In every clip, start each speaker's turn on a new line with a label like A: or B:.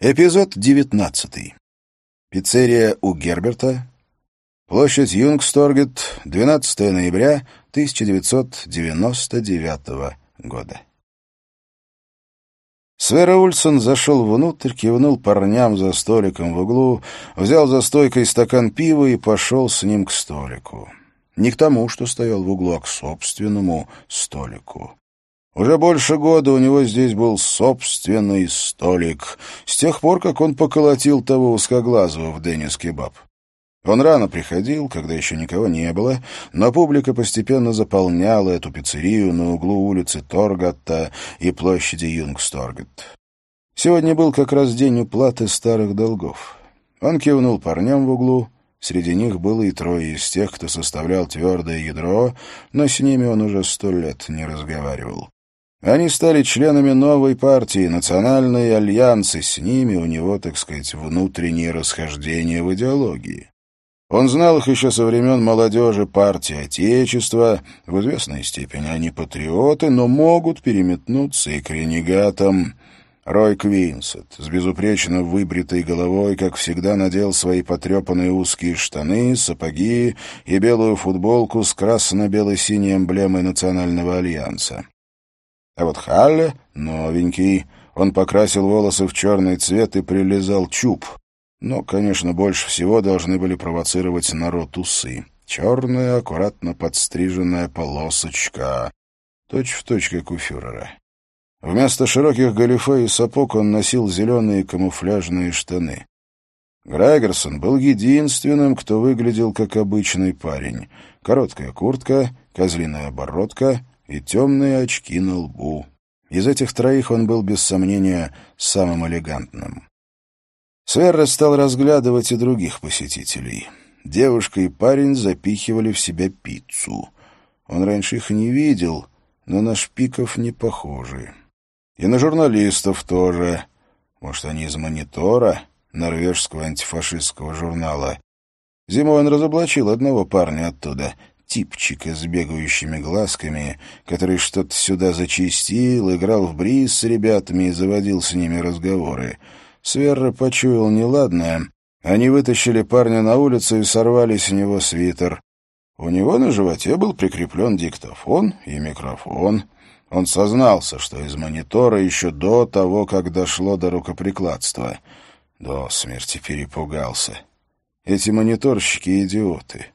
A: Эпизод девятнадцатый. Пиццерия у Герберта. Площадь Юнгсторгет, 12 ноября 1999 года. Свера Ульсон зашел внутрь, кивнул парням за столиком в углу, взял за стойкой стакан пива и пошел с ним к столику. Не к тому, что стоял в углу, а к собственному столику. Уже больше года у него здесь был собственный столик, с тех пор, как он поколотил того узкоглазого в Деннис Кебаб. Он рано приходил, когда еще никого не было, но публика постепенно заполняла эту пиццерию на углу улицы Торгатта и площади Юнгсторгет. Сегодня был как раз день уплаты старых долгов. Он кивнул парням в углу, Среди них было и трое из тех, кто составлял твердое ядро, но с ними он уже сто лет не разговаривал. Они стали членами новой партии, национальной альянсы, с ними у него, так сказать, внутренние расхождения в идеологии. Он знал их еще со времен молодежи партии Отечества, в известной степени они патриоты, но могут переметнуться и к ренегатам. Рой Квинсет с безупречно выбритой головой, как всегда, надел свои потрепанные узкие штаны, сапоги и белую футболку с красно-бело-синей эмблемой Национального альянса. А вот Халле, новенький, он покрасил волосы в черный цвет и прилезал чуб. Но, конечно, больше всего должны были провоцировать народ усы. Черная, аккуратно подстриженная полосочка. Точь в точь, как у фюрера. Вместо широких галифе и сапог он носил зеленые камуфляжные штаны. Грегерсон был единственным, кто выглядел как обычный парень. Короткая куртка, козлиная бородка и темные очки на лбу. Из этих троих он был, без сомнения, самым элегантным. Сверра стал разглядывать и других посетителей. Девушка и парень запихивали в себя пиццу. Он раньше их не видел, но на шпиков не похожи. И на журналистов тоже. Может, они из «Монитора», норвежского антифашистского журнала. Зимой он разоблачил одного парня оттуда, типчика с бегающими глазками, который что-то сюда зачистил, играл в бриз с ребятами и заводил с ними разговоры. Сверра почуял неладное. Они вытащили парня на улицу и сорвали с него свитер. У него на животе был прикреплен диктофон и микрофон. Он сознался, что из монитора еще до того, как дошло до рукоприкладства. До смерти перепугался. Эти мониторщики — идиоты.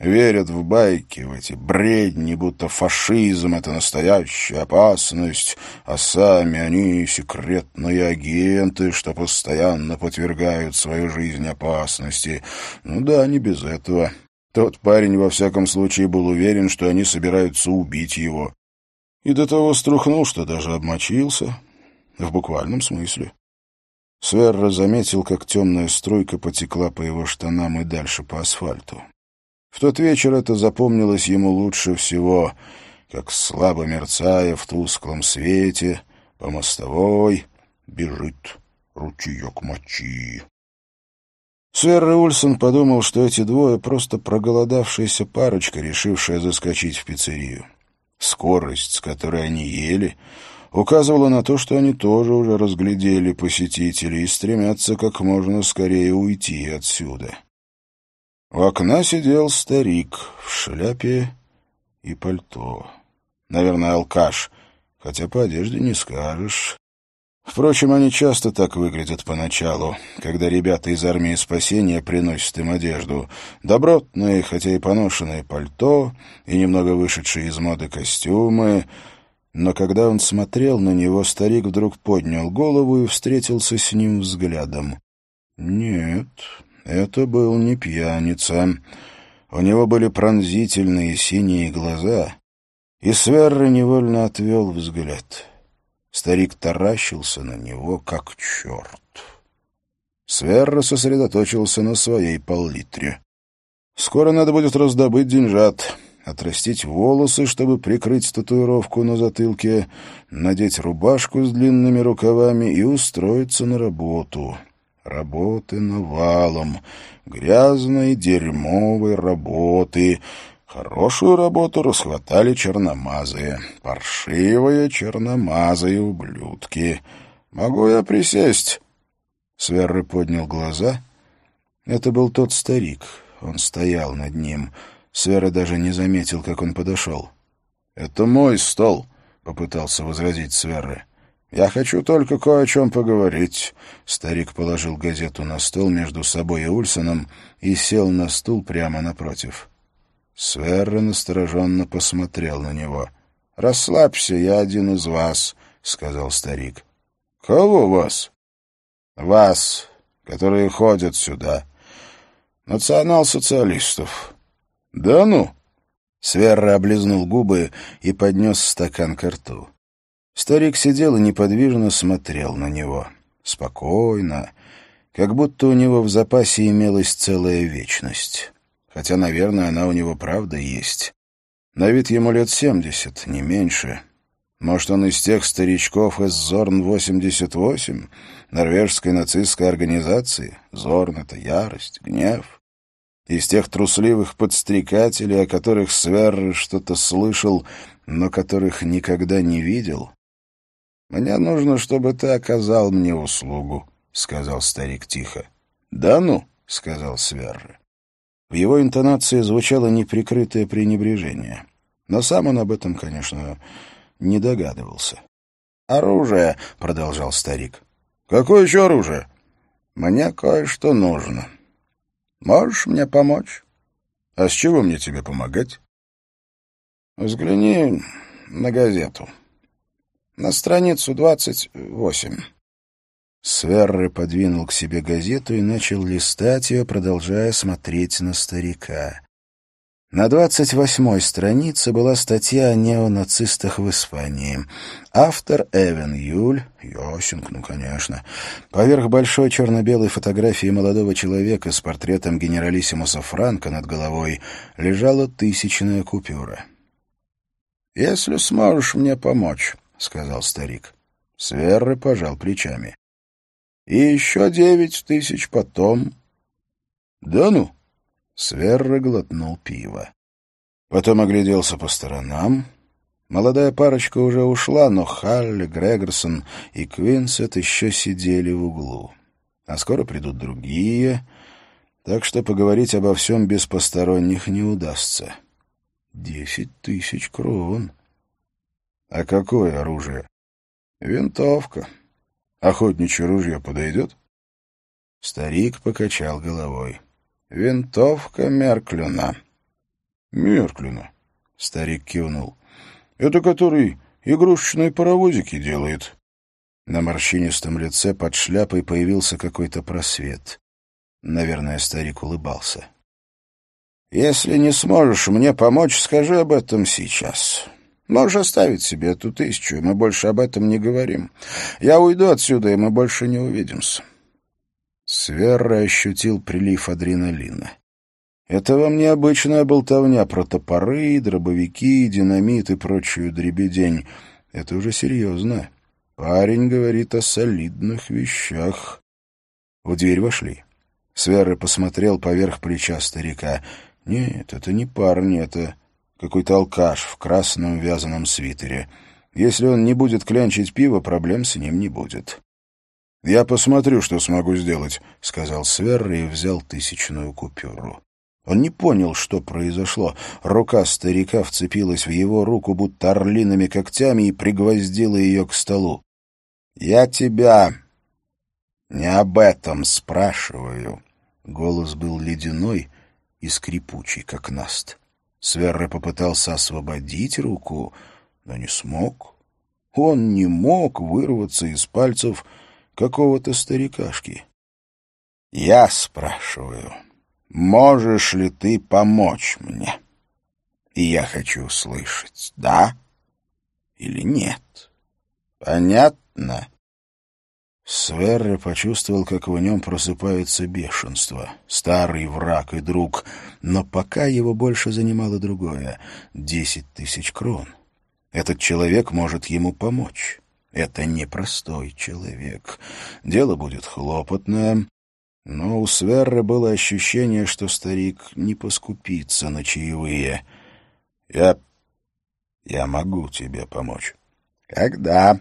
A: Верят в байки, в эти бредни, будто фашизм — это настоящая опасность, а сами они секретные агенты, что постоянно подвергают свою жизнь опасности. Ну да, не без этого. Тот парень, во всяком случае, был уверен, что они собираются убить его. И до того струхнул, что даже обмочился. В буквальном смысле. Сверра заметил, как темная струйка потекла по его штанам и дальше по асфальту. В тот вечер это запомнилось ему лучше всего, как слабо мерцая в тусклом свете по мостовой бежит ручеек мочи. Сэр Ульсон подумал, что эти двое просто проголодавшаяся парочка, решившая заскочить в пиццерию. Скорость, с которой они ели, указывала на то, что они тоже уже разглядели посетителей и стремятся как можно скорее уйти отсюда. У окна сидел старик в шляпе и пальто. Наверное, алкаш, хотя по одежде не скажешь. Впрочем, они часто так выглядят поначалу, когда ребята из армии спасения приносят им одежду. Добротные, хотя и поношенные пальто, и немного вышедшие из моды костюмы. Но когда он смотрел на него, старик вдруг поднял голову и встретился с ним взглядом. Нет, это был не пьяница. У него были пронзительные синие глаза, и Сверра невольно отвел взгляд. Старик таращился на него, как черт. Сверра сосредоточился на своей пол-литре. Скоро надо будет раздобыть деньжат, отрастить волосы, чтобы прикрыть татуировку на затылке, надеть рубашку с длинными рукавами и устроиться на работу. Работы навалом, грязной, дерьмовой работы. Хорошую работу расхватали черномазые, паршивые черномазые ублюдки. Могу я присесть? Сверры поднял глаза. Это был тот старик. Он стоял над ним. Свера даже не заметил, как он подошел. «Это мой стол», — попытался возразить Сверры. «Я хочу только кое о чем поговорить». Старик положил газету на стол между собой и Ульсоном и сел на стул прямо напротив. Сверра настороженно посмотрел на него. «Расслабься, я один из вас», — сказал старик. «Кого вас?» «Вас, которые ходят сюда. Национал-социалистов». «Да ну?» Сверра облизнул губы и поднес стакан к рту. Старик сидел и неподвижно смотрел на него. Спокойно, как будто у него в запасе имелась целая вечность. Хотя, наверное, она у него правда есть. На вид ему лет семьдесят, не меньше. Может, он из тех старичков из Зорн-88, норвежской нацистской организации? Зорн — это ярость, гнев. Из тех трусливых подстрекателей, о которых Сверр что-то слышал, но которых никогда не видел. «Мне нужно, чтобы ты оказал мне услугу», — сказал старик тихо. «Да ну», — сказал Сверр. В его интонации звучало неприкрытое пренебрежение. Но сам он об этом, конечно, не догадывался. «Оружие», — продолжал старик. «Какое еще оружие?» «Мне кое-что нужно. Можешь мне помочь?» «А с чего мне тебе помогать?» «Взгляни на газету. На страницу двадцать восемь». Сверры подвинул к себе газету и начал листать ее, продолжая смотреть на старика. На двадцать восьмой странице была статья о неонацистах в Испании. Автор Эвен Юль, Йосинг, ну, конечно, поверх большой черно-белой фотографии молодого человека с портретом генералиссимуса Франка над головой лежала тысячная купюра. «Если сможешь мне помочь», — сказал старик. Сверры пожал плечами. «И еще девять тысяч потом». «Да ну!» Сверра глотнул пиво. Потом огляделся по сторонам. Молодая парочка уже ушла, но Халли, Грегорсон и Квинсет еще сидели в углу. А скоро придут другие, так что поговорить обо всем без посторонних не удастся. Десять тысяч крон. А какое оружие? Винтовка. Охотничье ружье подойдет? Старик покачал головой. Винтовка Мерклюна. Мерклюна. Старик кивнул. Это который игрушечные паровозики делает. На морщинистом лице под шляпой появился какой-то просвет. Наверное, старик улыбался. «Если не сможешь мне помочь, скажи об этом сейчас. Можешь оставить себе эту тысячу, и мы больше об этом не говорим. Я уйду отсюда, и мы больше не увидимся. Сверра ощутил прилив адреналина. Это вам необычная болтовня про топоры, дробовики, динамит и прочую дребедень. Это уже серьезно. Парень говорит о солидных вещах. В дверь вошли. Сверра посмотрел поверх плеча старика. Нет, это не парень, это какой-то алкаш в красном вязаном свитере. Если он не будет клянчить пиво, проблем с ним не будет. «Я посмотрю, что смогу сделать», — сказал Сверр и взял тысячную купюру. Он не понял, что произошло. Рука старика вцепилась в его руку, будто орлиными когтями, и пригвоздила ее к столу. «Я тебя не об этом спрашиваю». Голос был ледяной и скрипучий, как наст. Сверра попытался освободить руку, но не смог. Он не мог вырваться из пальцев какого-то старикашки. Я спрашиваю, можешь ли ты помочь мне? И я хочу услышать, да или нет. Понятно? Сверре почувствовал, как в нем просыпается бешенство. Старый враг и друг. Но пока его больше занимало другое — десять тысяч крон. Этот человек может ему помочь. Это непростой человек. Дело будет хлопотное, но у Сверры было ощущение, что старик не поскупится на чаевые. «Я... я могу тебе помочь». «Когда?»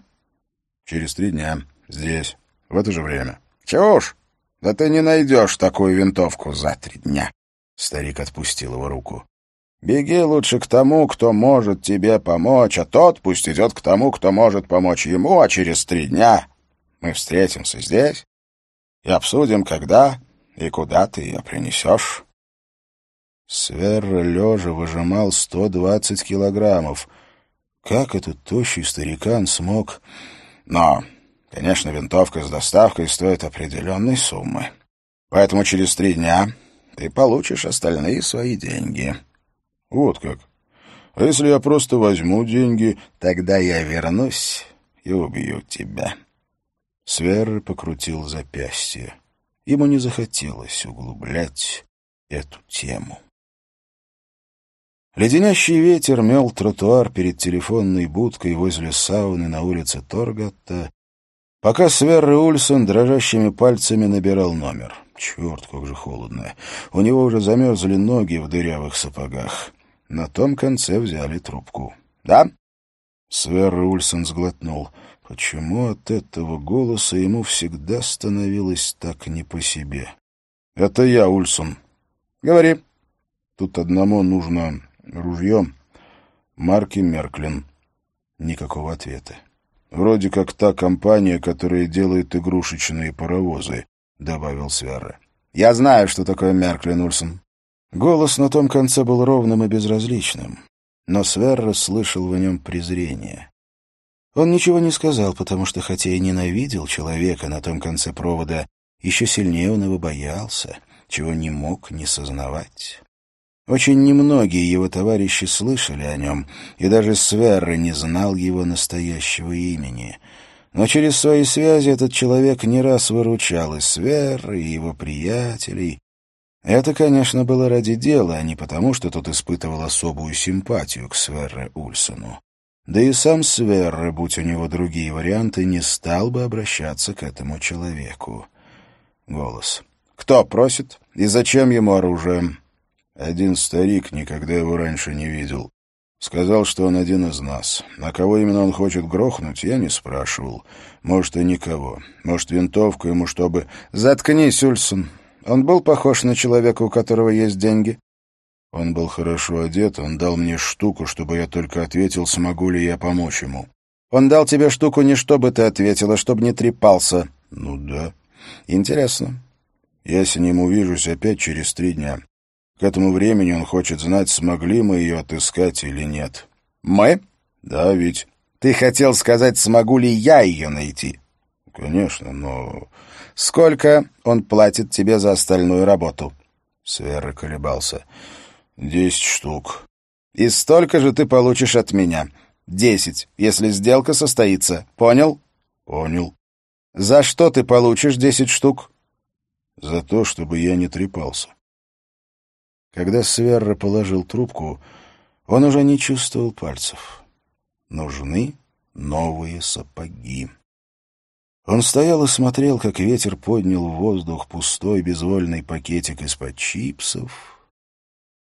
A: «Через три дня. Здесь. В это же время». Чушь! Да ты не найдешь такую винтовку за три дня. Старик отпустил его руку. Беги лучше к тому, кто может тебе помочь, а тот пусть идет к тому, кто может помочь ему, а через три дня мы встретимся здесь и обсудим, когда и куда ты ее принесешь. Сверра лежа выжимал сто двадцать килограммов. Как этот тощий старикан смог... Но, конечно, винтовка с доставкой стоит определенной суммы. Поэтому через три дня ты получишь остальные свои деньги. Вот как. А если я просто возьму деньги, тогда я вернусь и убью тебя. Свер покрутил запястье. Ему не захотелось углублять эту тему. Леденящий ветер мел тротуар перед телефонной будкой возле сауны на улице Торгатта, пока Сверр Ульсон дрожащими пальцами набирал номер. Черт, как же холодно. У него уже замерзли ноги в дырявых сапогах. На том конце взяли трубку. «Да?» Сверр Ульсон сглотнул. Почему от этого голоса ему всегда становилось так не по себе? «Это я, Ульсон. Говори. Тут одному нужно ружье марки Мерклин». Никакого ответа. «Вроде как та компания, которая делает игрушечные паровозы», — добавил Сверра. «Я знаю, что такое Мерклин, Ульсон». Голос на том конце был ровным и безразличным, но Сверра слышал в нем презрение. Он ничего не сказал, потому что, хотя и ненавидел человека на том конце провода, еще сильнее он его боялся, чего не мог не сознавать. Очень немногие его товарищи слышали о нем, и даже Сверра не знал его настоящего имени. Но через свои связи этот человек не раз выручал и Сверра, и его приятелей. Это, конечно, было ради дела, а не потому, что тот испытывал особую симпатию к Сверре Ульсону. Да и сам Сверре, будь у него другие варианты, не стал бы обращаться к этому человеку. Голос. «Кто просит? И зачем ему оружие?» Один старик, никогда его раньше не видел. Сказал, что он один из нас. На кого именно он хочет грохнуть, я не спрашивал. Может, и никого. Может, винтовку ему, чтобы... «Заткнись, Ульсон. Он был похож на человека, у которого есть деньги?» Он был хорошо одет, он дал мне штуку, чтобы я только ответил, смогу ли я помочь ему. Он дал тебе штуку не чтобы ты ответил, а чтобы не трепался. Ну да. Интересно. Я с ним увижусь опять через три дня. К этому времени он хочет знать, смогли мы ее отыскать или нет. Мы? Да, ведь. Ты хотел сказать, смогу ли я ее найти? Конечно, но... Сколько он платит тебе за остальную работу? Свера колебался. «Десять штук». «И столько же ты получишь от меня. Десять, если сделка состоится. Понял?» «Понял». «За что ты получишь десять штук?» «За то, чтобы я не трепался». Когда Сверра положил трубку, он уже не чувствовал пальцев. Нужны новые сапоги. Он стоял и смотрел, как ветер поднял в воздух пустой безвольный пакетик из-под чипсов,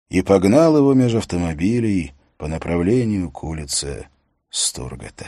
A: и погнал его меж автомобилей по направлению к улице Стургата.